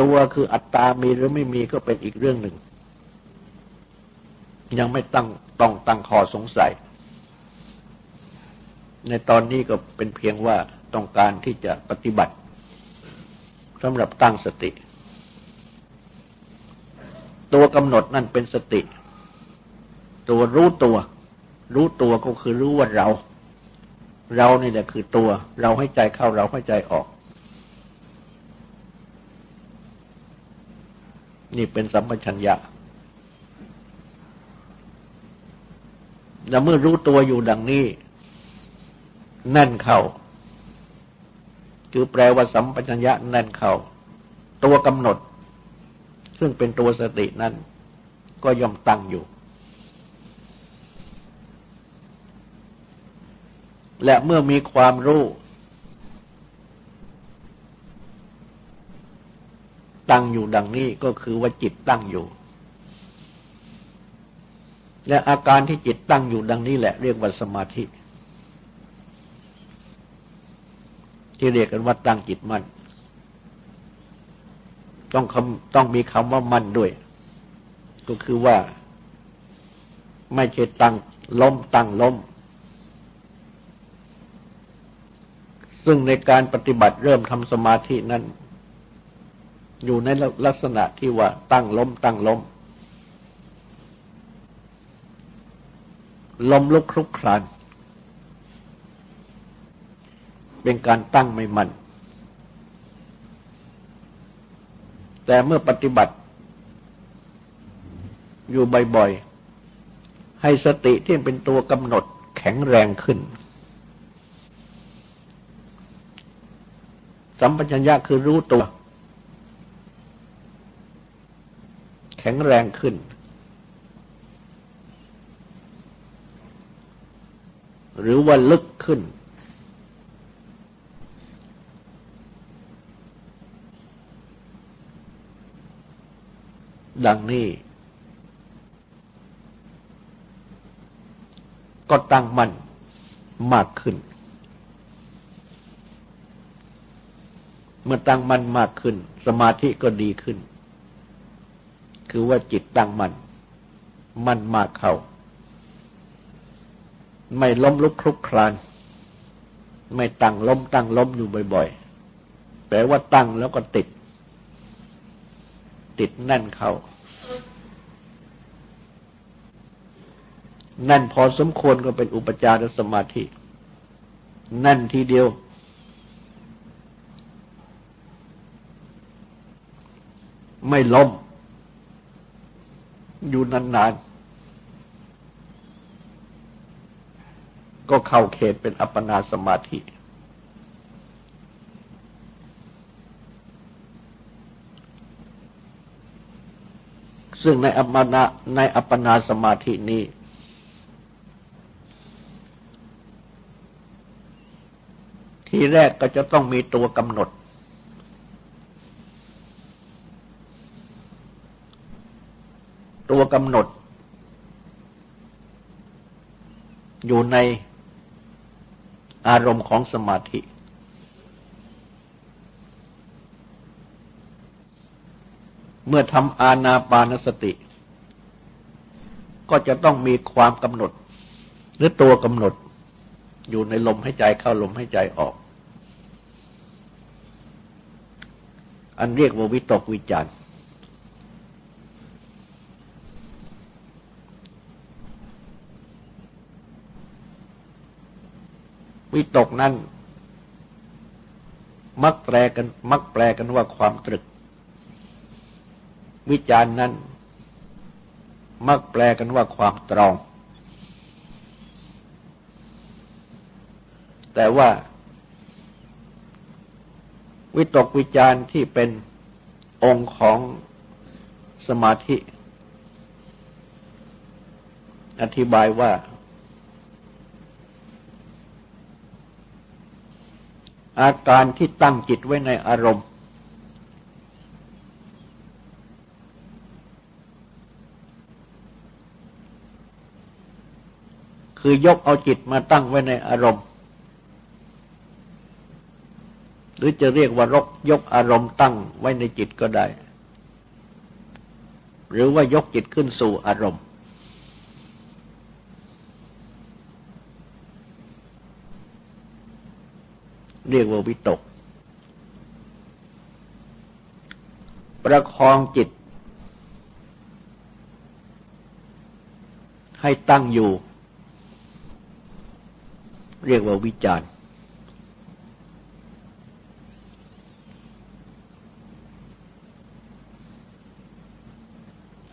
ตัวคืออัตตามีหรือไม่มีก็เป็นอีกเรื่องหนึ่ง ยังไม่ตั้งต้องตั้งคอสงสัย ในตอนนี้ก็เป็นเพียงว่าต้องการที่จะปฏิบัติสำหรับตั้งสติ ตัวกำหนดนั่นเป็นสติ ตัวรู้ตัว รู้ตัวก็คือรู้ว่าเรา เรานี่แหละคือตัว เราให้ใจเข้าเราให้ใจออก นี่เป็นสัมปชัญญะแล้วเมื่อรู้ตัวอยู่ดังนี้ แน่นเข้า คือแปลว่าสัมปชัญญะแน่นเข้า ตัวกำหนด ซึ่งเป็นตัวสตินั้น ก็ย่อมตั้งอยู่ และเมื่อมีความรู้ ตั้งอยู่ดังนี้ก็คือว่าจิตตั้งอยู่ และอาการที่จิตตั้งอยู่ดังนี้แหละ เรียกว่าสมาธิ ที่เรียกกันว่าตั้งจิตมั่นต้องคำต้องมีคำว่ามั่นด้วย ก็คือว่า ไม่ใช่ตั้งล้มตั้งล้มซึ่งในการปฏิบัติเริ่มทำสมาธินั้น อยู่ในลักษณะที่ว่าตั้งล้ม ตั้งล้ม ล้มลุกคลุกคลาน เป็นการตั้งไม่มัน่นแต่เมื่อปฏิบัติ อยู่บ่อยๆ ให้สติที่เป็นตัวกำหนดแข็งแรงขึ้น สัมปชัญญะคือรู้ตัว แข็งแรงขึ้น หรือว่าลึกขึ้น ดังนี้ก็ตั้งมั่นมากขึ้น เมื่อตั้งมั่นมากขึ้น สมาธิก็ดีขึ้น คือว่าจิตตั้งมั่นมั่นมากเข้า ไม่ล้มลุกคลุกคลาน ไม่ตั้งล้มตั้งล้มอยู่บ่อยๆแปลว่าตั้งแล้วก็ติด ติดแน่นเขาแน่นพอสมควรก็เป็นอุปจารสมาธิแน่นทีเดียว ไม่ล้ม อยู่นานๆ ก็เข้าเขตเป็นอัปปนาสมาธิ ซึ่งในอัปปนาในอัปปนาสมาธินี้ ที่แรกก็จะต้องมีตัวกำหนด ตัวกำหนด อยู่ในอารมณ์ของสมาธิ เมื่อทำอาณาปานสติ ก็จะต้องมีความกำหนด หรือตัวกำหนด อยู่ในลมให้ใจเข้าลมให้ใจออก อันเรียกว่าวิตกวิจาร วิตกนั้น มักแปลกัน มักแปลกันว่าความตรึก วิจารณ์นั้น มักแปลกันว่าความตรอง แต่ว่า วิตกวิจารณ์ที่เป็นองค์ของสมาธิ อธิบายว่า อาการที่ตั้งจิตไว้ในอารมณ์ คือยกเอาจิตมาตั้งไว้ในอารมณ์ หรือจะเรียกว่ารกยกอารมณ์ตั้งไว้ในจิตก็ได้ หรือว่ายกจิตขึ้นสู่อารมณ์ เรียกว่าวิตก ประคองจิต ให้ตั้งอยู่ เรียกว่าวิจารณ์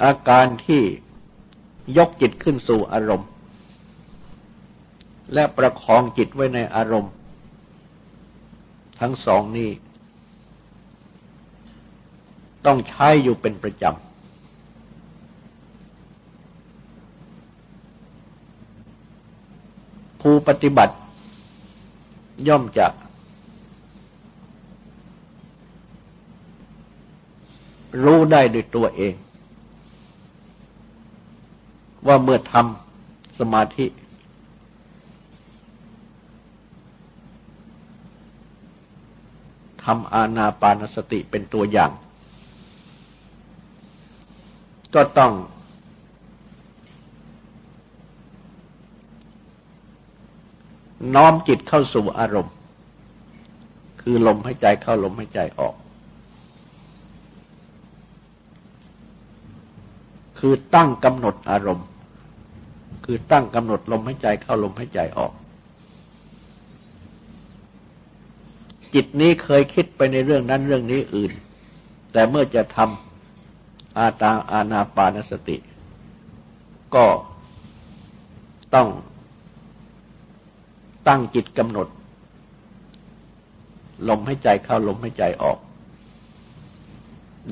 อาการที่ยกจิตขึ้นสู่อารมณ์ และประคองจิตไว้ในอารมณ์ ทั้งสองนี้ ต้องใช้อยู่เป็นประจำ ผู้ปฏิบัติย่อมจะรู้ได้ด้วยตัวเอง ว่าเมื่อทำสมาธิ ทำอาณาปานสติเป็นตัวอย่าง ก็ต้อง น้อมจิตเข้าสู่อารมณ์ คือลมหายใจเข้าลมหายใจออก คือตั้งกำหนดอารมณ์ คือตั้งกำหนดลมหายใจเข้าลมหายใจออก จิตนี้เคยคิดไปในเรื่องนั้นเรื่องนี้อื่น แต่เมื่อจะทำอาตาอาณาปานสติ ก็ต้องตั้งจิตกำหนด ลมใหายใจเข้าลมใหายใจออก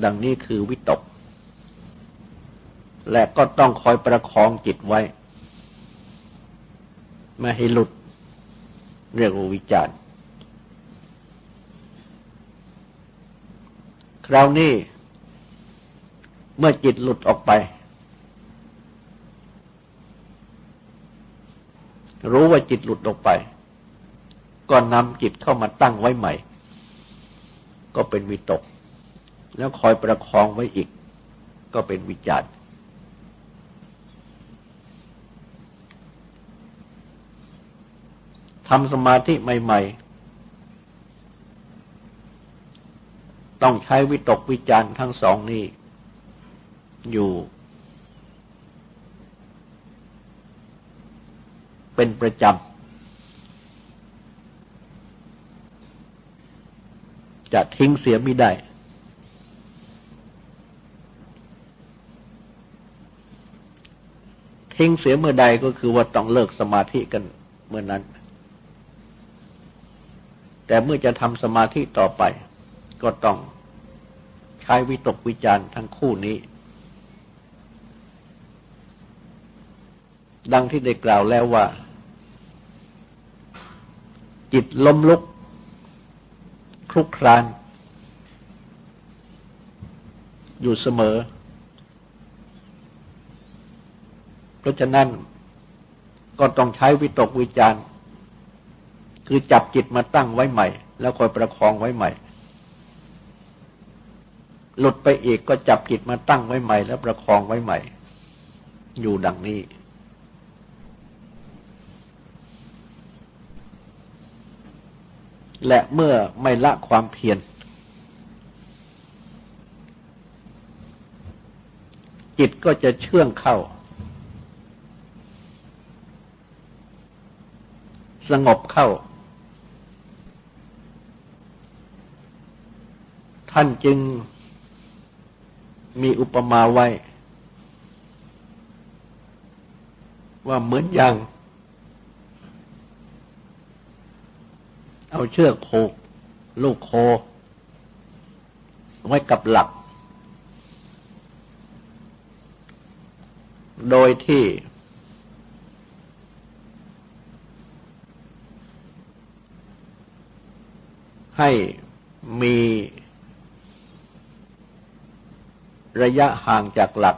ดังนี้คือวิตก และก็ต้องคอยประคองจิตไว้ ไม่ให้หลุดเรียกว่าวิจารณ์ ครานี้เมื่อจิตหลุดออกไป รู้ว่าจิตหลุดออกไป ก็นำจิตเข้ามาตั้งไว้ใหม่ ก็เป็นวิตก แล้วคอยประคองไว้อีก ก็เป็นวิจารณ์ทำสมาธิใหม่ ๆ ต้องใช้วิตกวิจารทั้งสองนี้อยู่ เป็นประจำ จะทิ้งเสียไม่ได้ ทิ้งเสียเมื่อใดก็คือว่าต้องเลิกสมาธิกันเมื่อนั้น แต่เมื่อจะทำสมาธิต่อไป ก็ต้องใช้วิตกวิจารณ์ทั้งคู่นี้ ดังที่ได้กล่าวแล้วว่า จิตล้มลุก คลุกคราน อยู่เสมอ เพราะฉะนั้นก็ต้องใช้วิตกวิจารณ์ คือจับจิตมาตั้งไว้ใหม่ แล้วคอยประคองไว้ใหม่ หลุดไปอีกก็จับจิตมาตั้งไว้ใหม่ แล้วประคองไว้ใหม่ อยู่ดังนี้ และเมื่อไม่ละความเพียรจิตก็จะเชื่องเข้า สงบเข้า ท่านจึง มีอุปมาไว้ ว่าเหมือนอย่าง เอาเชือกโคกลูกโค ไว้กับหลัก โดยที่ให้มี ระยะห่างจากหลัก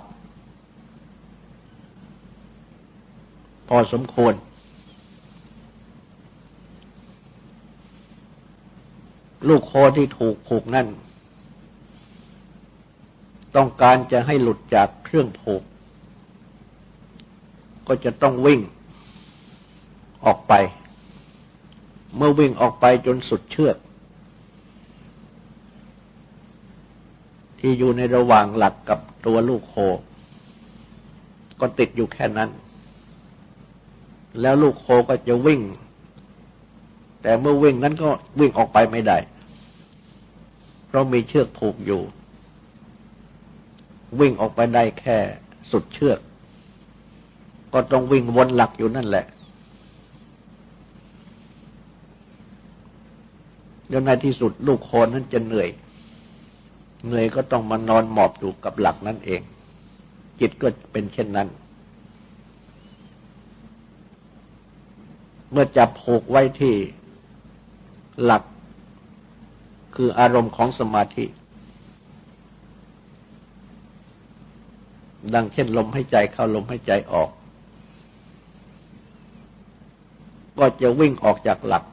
พอสมควร ลูกโคที่ถูกผูกนั่น ต้องการจะให้หลุดจากเครื่องผูก ก็จะต้องวิ่งออกไป เมื่อวิ่งออกไปจนสุดเชือก ที่อยู่ในระหว่างหลักกับตัวลูกโค ก็ติดอยู่แค่นั้น แล้วลูกโคก็จะวิ่ง แต่เมื่อวิ่งนั้นก็วิ่งออกไปไม่ได้ เพราะมีเชือกผูกอยู่ วิ่งออกไปได้แค่สุดเชือก ก็ต้องวิ่งวนหลักอยู่นั่นแหละแล้วในที่สุดลูกโคนั้นจะเหนื่อย เหนื่อยก็ต้องมานอนหมอบอยู่กับหลักนั่นเอง จิตก็เป็นเช่นนั้น เมื่อจับผูกไว้ที่หลักคืออารมณ์ของสมาธิ ดังเช่นลมให้ใจเข้าลมให้ใจออก ก็จะวิ่งออกจากหลัก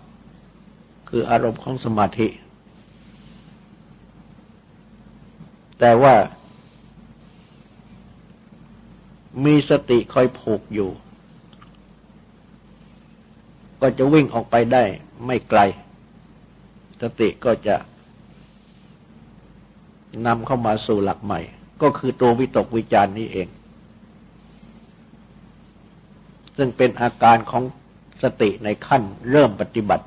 คืออารมณ์ของสมาธิ แต่ว่า มีสติคอยผูกอยู่ ก็จะวิ่งออกไปได้ไม่ไกล สติก็จะนำเข้ามาสู่หลักใหม่ ก็คือตัววิตกวิจารณ์นี้เอง ซึ่งเป็นอาการของสติในขั้นเริ่มปฏิบัติ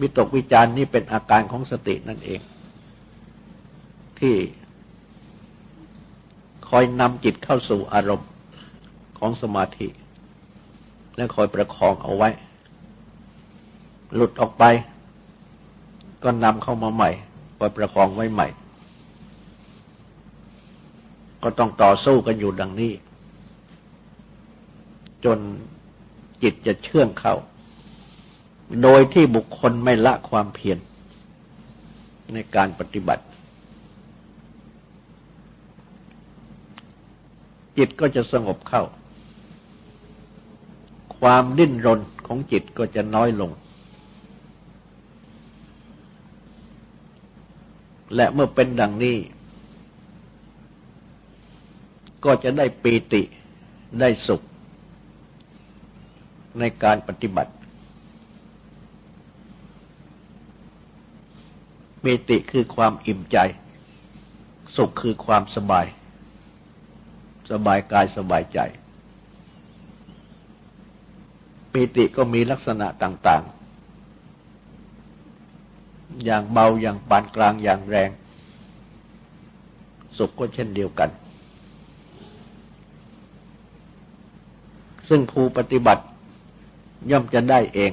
วิตกวิจารณ์นี้เป็นอาการของสตินั่นเอง ที่คอยนำจิตเข้าสู่อารมณ์ของสมาธิ และคอยประคองเอาไว้ หลุดออกไป ก็นำเข้ามาใหม่ไปประคองไว้ใหม่ ก็ต้องต่อสู้กันอยู่ดังนี้ จนจิตจะเชื่องเข้า โดยที่บุคคลไม่ละความเพียรในการปฏิบัติ จิตก็จะสงบเข้า ความดิ้นรนของจิตก็จะน้อยลง และเมื่อเป็นดังนี้ ก็จะได้ปีติได้สุข ในการปฏิบัติ ปีติคือความอิ่มใจ สุขคือความสบาย สบายกายสบายใจ ปีติก็มีลักษณะต่างๆ อย่างเบาอย่างปานกลางอย่างแรง สุขก็เช่นเดียวกัน ซึ่งผู้ปฏิบัติย่อมจะได้เอง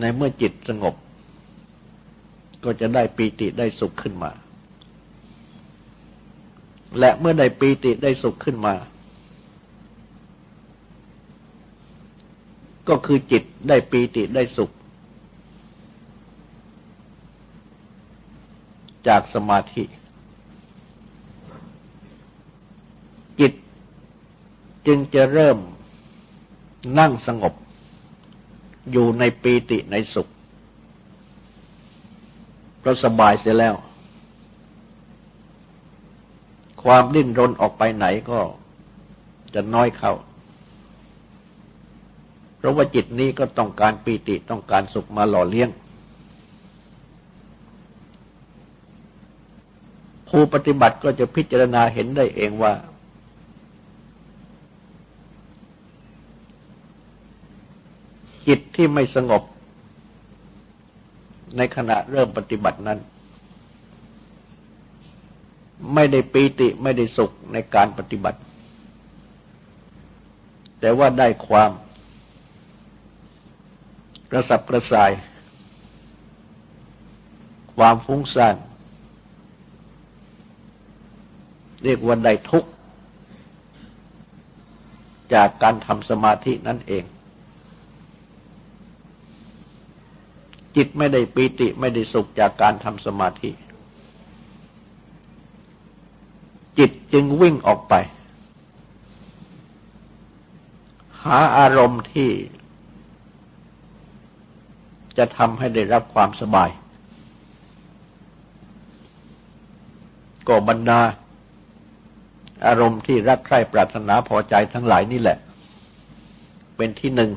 ในเมื่อจิตสงบ ก็จะได้ปีติได้สุขขึ้นมา และเมื่อได้ปีติได้สุขขึ้นมา ก็คือจิตได้ปีติได้สุข จากสมาธิ จิตจึงจะเริ่มนั่งสงบ อยู่ในปีติในสุขเพราะสบายเสียแล้ว ความดิ้นรนออกไปไหนก็จะน้อยเข้า เพราะว่าจิตนี้ก็ต้องการปีติต้องการสุขมาหล่อเลี้ยง ผู้ปฏิบัติก็จะพิจารณาเห็นได้เองว่า จิตที่ไม่สงบในขณะเริ่มปฏิบัตินั้น ไม่ได้ปีติไม่ได้สุขในการปฏิบัติ แต่ว่าได้ความกระสับกระส่าย ความฟุ้งซ่านเรียกว่าได้ทุกข์จากการทำสมาธินั่นเอง จิตไม่ได้ปีติไม่ได้สุขจากการทำสมาธิ จิตจึงวิ่งออกไป หาอารมณ์ที่ จะทำให้ได้รับความสบาย ก็บรรดา อารมณ์ที่รักใคร่ปรารถนาพอใจทั้งหลายนี่แหละ เป็นที่หนึ่ง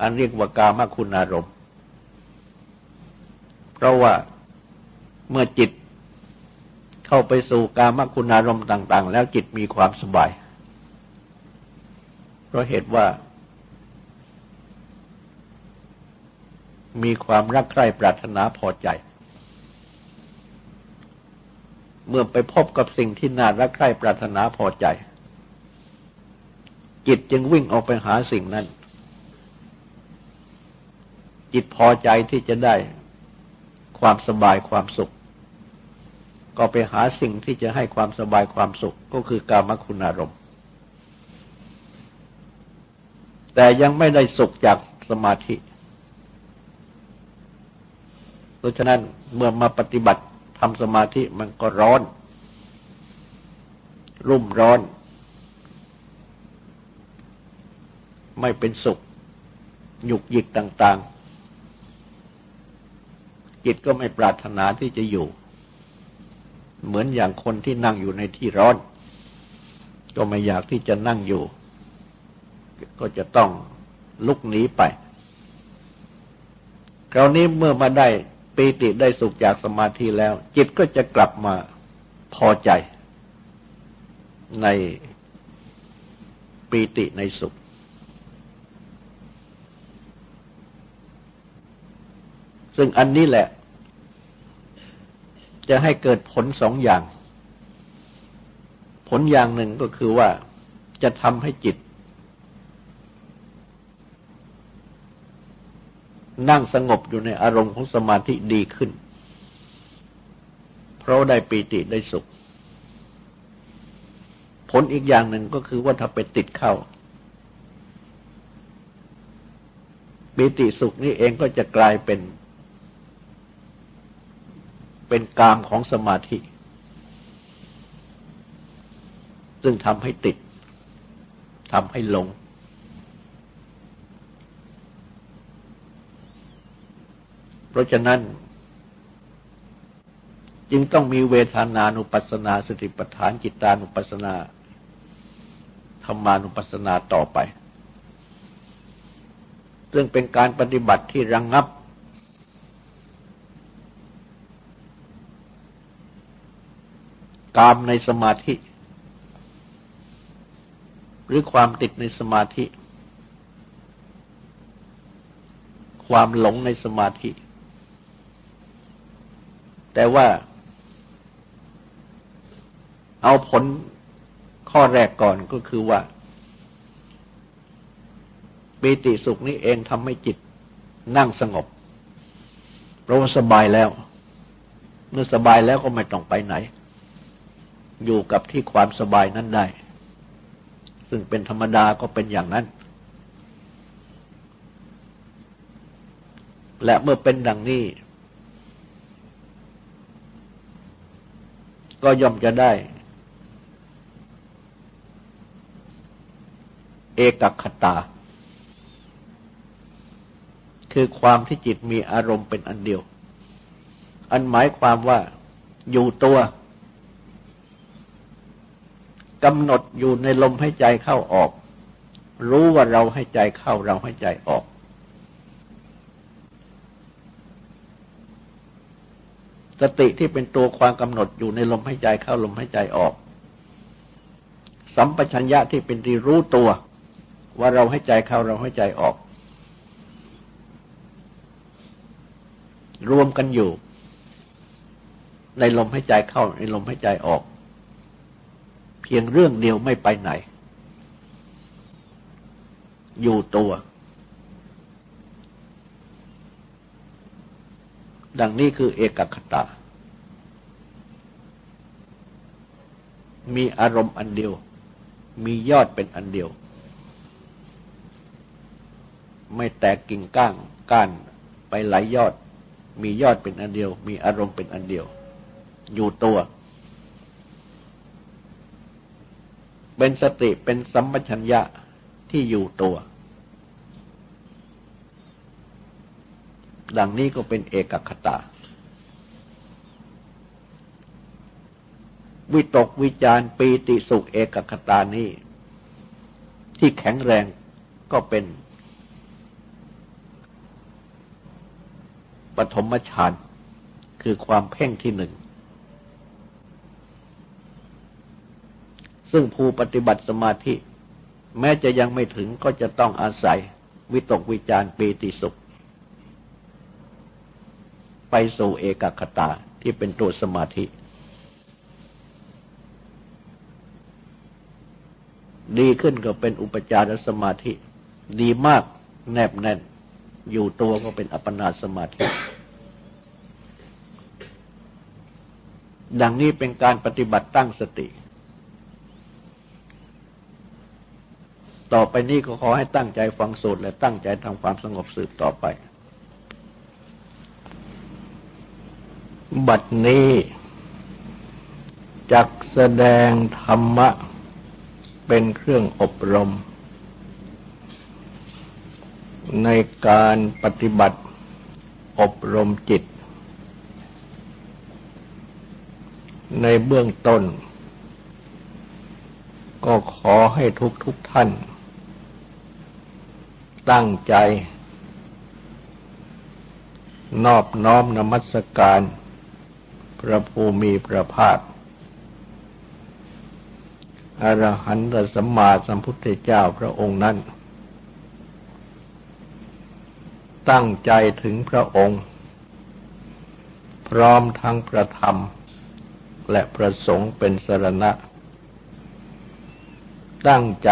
อันเรียกว่ากามคุณอารมณ์ เพราะว่าเมื่อจิต เข้าไปสู่กามคุณอารมณ์ต่าง ๆ แล้วจิตมีความสบาย เพราะเหตุว่า มีความรักใคร่ปรารถนาพอใจ เมื่อไปพบกับสิ่งที่น่ารักใคร่ปรารถนาพอใจ จิตจึงวิ่งออกไปหาสิ่งนั้น จิตพอใจที่จะได้ความสบายความสุข ก็ไปหาสิ่งที่จะให้ความสบายความสุขก็คือกามคุณอารมณ์ แต่ยังไม่ได้สุขจากสมาธิเพราะฉะนั้นเมื่อมาปฏิบัติทำสมาธิมันก็ร้อน รุ่มร้อน ไม่เป็นสุข หยุกหยิกต่าง ๆ จิตก็ไม่ปรารถนาที่จะอยู่ เหมือนอย่างคนที่นั่งอยู่ในที่ร้อน ก็ไม่อยากที่จะนั่งอยู่ ก็จะต้องลุกหนีไปคราวนี้เมื่อมาได้ปีติได้สุขจากสมาธิแล้ว จิตก็จะกลับมาพอใจ ในปีติในสุข ซึ่งอันนี้แหละ จะให้เกิดผลสองอย่าง ผลอย่างหนึ่งก็คือว่าจะทำให้จิต นั่งสงบอยู่ในอารมณ์ของสมาธิดีขึ้น เพราะได้ปีติได้สุข ผลอีกอย่างหนึ่งก็คือว่าถ้าไปติดเข้าปีติสุขนี่เองก็จะกลายเป็น เป็นกามของสมาธิ ซึ่งทำให้ติดทำให้หลง เพราะฉะนั้น จึงต้องมีเวทานานุปัสนาสติปัฏฐานจิตานุปัสนาธรรมานุปัสนาต่อไป ซึ่งเป็นการปฏิบัติที่ระงงับ กามในสมาธิ หรือความติดในสมาธิ ความหลงในสมาธิ แต่ว่า เอาผลข้อแรกก่อนก็คือว่าปีติสุขนี้เองทำให้จิตนั่งสงบ เพราะว่าสบายแล้ว เมื่อสบายแล้วก็ไม่ต้องไปไหน อยู่กับที่ความสบายนั้นได้ ซึ่งเป็นธรรมดาก็เป็นอย่างนั้น และเมื่อเป็นดังนี้ ก็ย่อมจะได้ เอกคตา คือความที่จิตมีอารมณ์เป็นอันเดียว อันหมายความว่าอยู่ตัว กำหนดอยู่ในลมให้ใจเข้าออก รู้ว่าเราให้ใจเข้าเราให้ใจออก สติที่เป็นตัวความกำหนดอยู่ในลมให้ใจเข้าลมให้ใจออก สัมปชัญญะที่เป็นที่รู้ตัว ว่าเราให้ใจเข้าเราให้ใจออก รวมกันอยู่ ในลมให้ใจเข้าในลมให้ใจออก เพียงเรื่องเดียวไม่ไปไหน อยู่ตัว ดังนี้คือเอกคตา มีอารมณ์อันเดียว มียอดเป็นอันเดียว ไม่แตกกิ่งก้างก้านไปหลายยอด มียอดเป็นอันเดียว มีอารมณ์เป็นอันเดียว อยู่ตัว เป็นสติเป็นสัมปชัญญะที่อยู่ตัว ดังนี้ก็เป็นเอกคตา วิตกวิจารปีติสุขเอกคตานี้ ที่แข็งแรงก็เป็นปฐมฌานคือความเพ่งที่หนึ่ง ซึ่งผู้ปฏิบัติสมาธิ แม้จะยังไม่ถึงก็จะต้องอาศัยวิตกวิจารปีติสุข ไปสู่เอกคตาที่เป็นตัวสมาธิ ดีขึ้นก็เป็นอุปจารสมาธิ ดีมากแนบแน่น อยู่ตัวก็เป็นอัปปนาสมาธิ ดังนี้เป็นการปฏิบัติตั้งสติ ต่อไปนี้ก็ขอให้ตั้งใจฟังสูตรและตั้งใจทำความสงบสืบต่อไป บัดนี้จักแสดงธรรมะเป็นเครื่องอบรม ในการปฏิบัติอบรมจิต ในเบื้องต้น ก็ขอให้ทุกทุกท่าน ตั้งใจ นอบน้อมนมัสการ พระภูมิพระภาคอรหันตสัมมาสัมพุทธเจ้าพระองค์นั้น ตั้งใจถึงพระองค์ พร้อมทั้งประธรรม และประสงค์เป็นสรณะ ตั้งใจ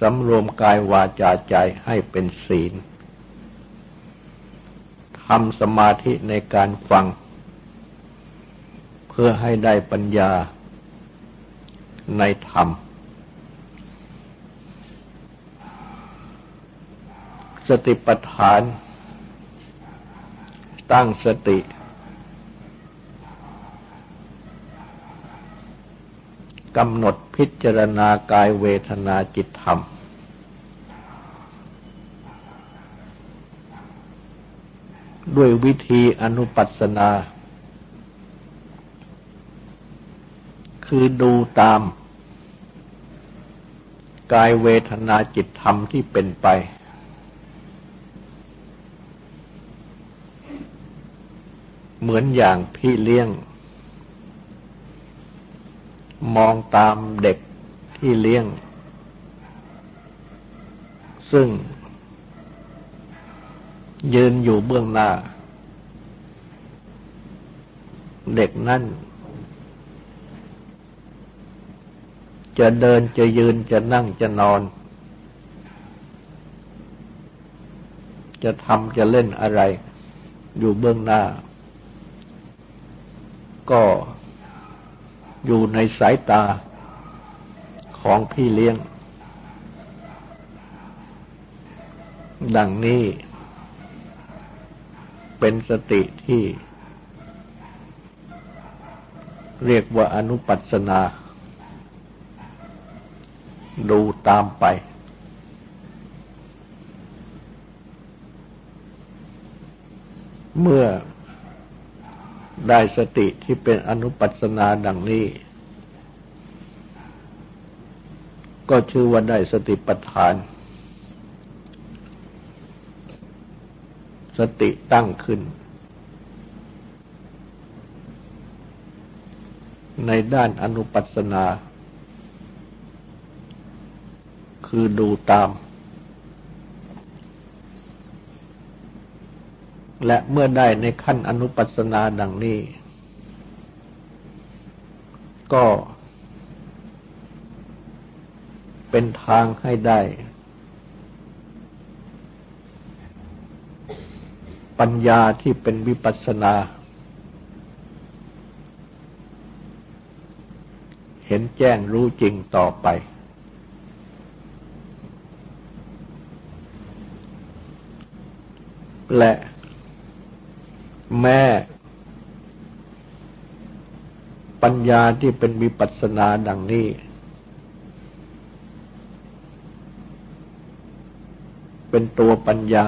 สำรวมกายวาจาใจให้เป็นศีลทำสมาธิในการฟัง เพื่อให้ได้ปัญญาในธรรม สติปัฏฐาน ตั้งสติ กำหนดพิจารณากายเวทนาจิตธรรม ด้วยวิธีอนุปัสนา คือดูตาม กายเวทนาจิตธรรมที่เป็นไป เหมือนอย่างพี่เลี้ยง มองตามเด็กที่เลี้ยง ซึ่ง ยืนอยู่เบื้องหน้า เด็กนั่น จะเดินจะยืนจะนั่งจะนอน จะทำจะเล่นอะไร อยู่เบื้องหน้า ก็ อยู่ในสายตาของพี่เลี้ยง ดังนี้ เป็นสติที่ เรียกว่าอนุปัสนา ดูตามไป เมื่อ ได้สติที่เป็นอนุปัสนาดังนี้ ก็ชื่อว่าได้สติปัฏฐาน สติตั้งขึ้น ในด้านอนุปัสนา คือดูตาม และเมื่อได้ในขั้นอนุปัสนาดังนี้ ก็ เป็นทางให้ได้ ปัญญาที่เป็นวิปัสนา เห็นแจ้งรู้จริงต่อไป และ แม้ปัญญาที่เป็นวิปัสสนาดังนี้ เป็นตัวปัญญา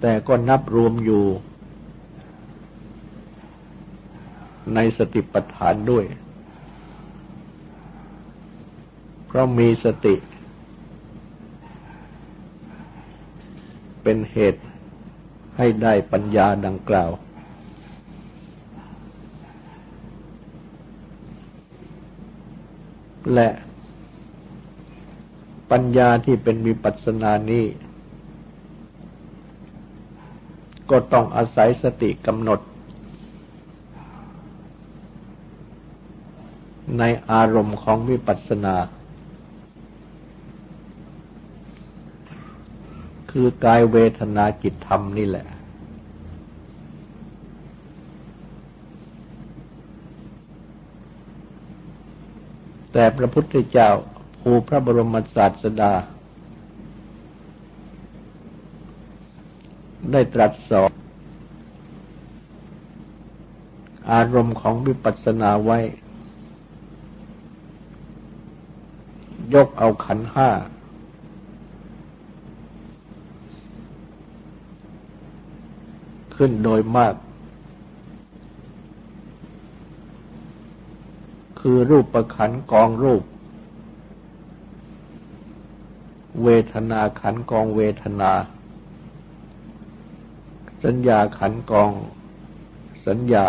แต่ก็นับรวมอยู่ ในสติปัฏฐานด้วย เพราะมีสติ เป็นเหตุให้ได้ปัญญาดังกล่าว และปัญญาที่เป็นมีปัสนานี้ ก็ต้องอาศัยสติกำหนด ในอารมณ์ของวิปัสสนา คือกายเวทนาจิตธรรมนี่แหละ แต่พระพุทธเจ้าภูพระบรมศาสดา ได้ตรัสสอนอารมณ์ของวิปัสสนาไว้ ยกเอาขันห้า ขึ้นโดยมาก คือรูปประขันกองรูป เวทนาขันกองเวทนา สัญญาขันกองสัญญา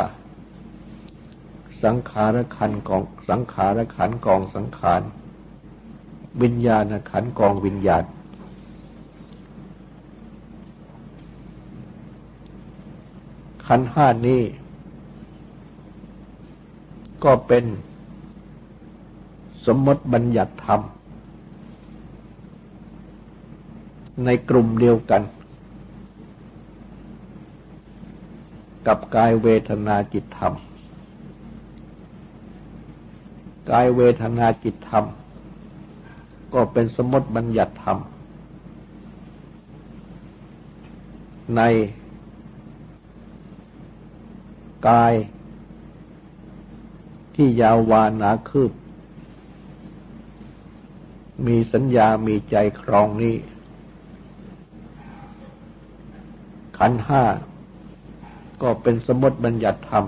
สังขารขันกองสังขารขันกองสังขาร วิญญาณขันกองวิญญาณ ขันห้านี้ ก็เป็นสมมติบัญญัติธรรม ในกลุ่มเดียวกัน กับกายเวทนาจิตธรรม กายเวทนาจิตธรรม ก็เป็นสมมติบัญญัติธรรม ใน กาย ที่ยาววานหนาคืบ มีสัญญามีใจครองนี้ ขันห้าก็เป็นสมมติบัญญัติธรรม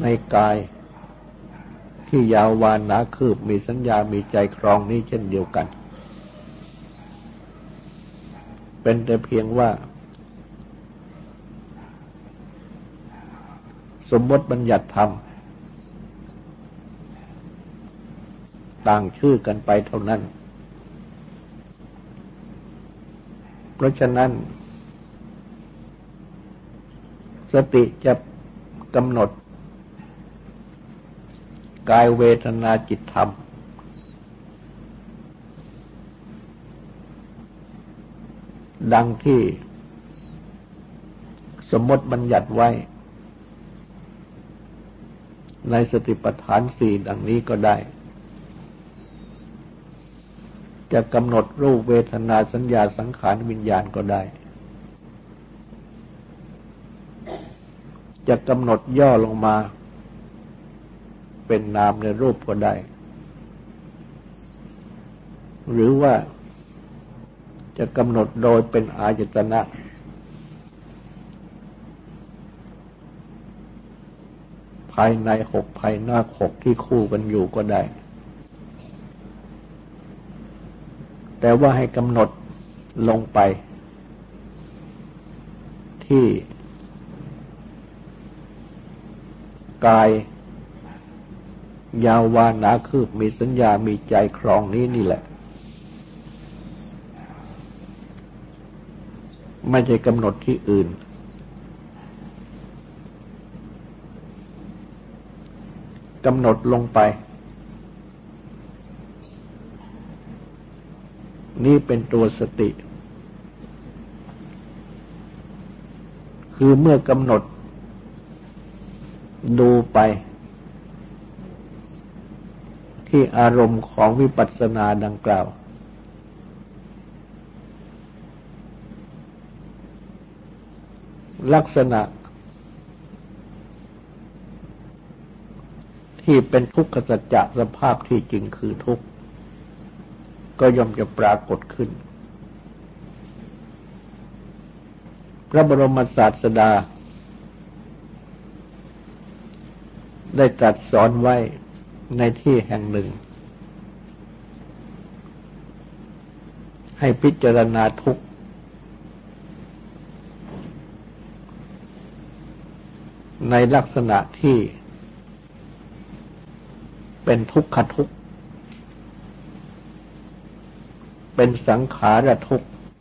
ในกาย ที่ยาววานหนาคืบ มีสัญญามีใจครองนี้เช่นเดียวกัน เป็นแต่เพียงว่า สมมติบัญญัติธรรม ต่างชื่อกันไปเท่านั้น เพราะฉะนั้น สติจะกำหนด กายเวทนาจิตธรรม ดังที่สมมติบัญญัติไว้ ในสติปัฏฐานสี่ดังนี้ก็ได้ จะกำหนดรูปเวทนาสัญญาสังขารวิญญาณก็ได้ จะกำหนดย่อลงมา เป็นนามในรูปก็ได้ หรือว่าจะกำหนดโดยเป็นอายตนะ ภายในหกภายนอกหกที่คู่กันอยู่ก็ได้ แต่ว่าให้กำหนดลงไป ที่ กาย ยาววานาคืบมีสัญญามีใจครองนี้นี่แหละ ไม่ใช่กำหนดที่อื่น กำหนดลงไป นี่เป็นตัวสติ คือเมื่อกำหนด ดูไป ที่อารมณ์ของวิปัสสนาดังกล่าว ลักษณะ ที่เป็นทุกขสัจจะสภาพที่จริงคือทุกข์ ก็ย่อมจะปรากฏขึ้น พระบรมศาสดา ได้ตรัสสอนไว้ในที่แห่งหนึ่ง ให้พิจารณาทุกข์ในลักษณะที่ เป็นทุกขทุกข์เป็นสังขารทุกข์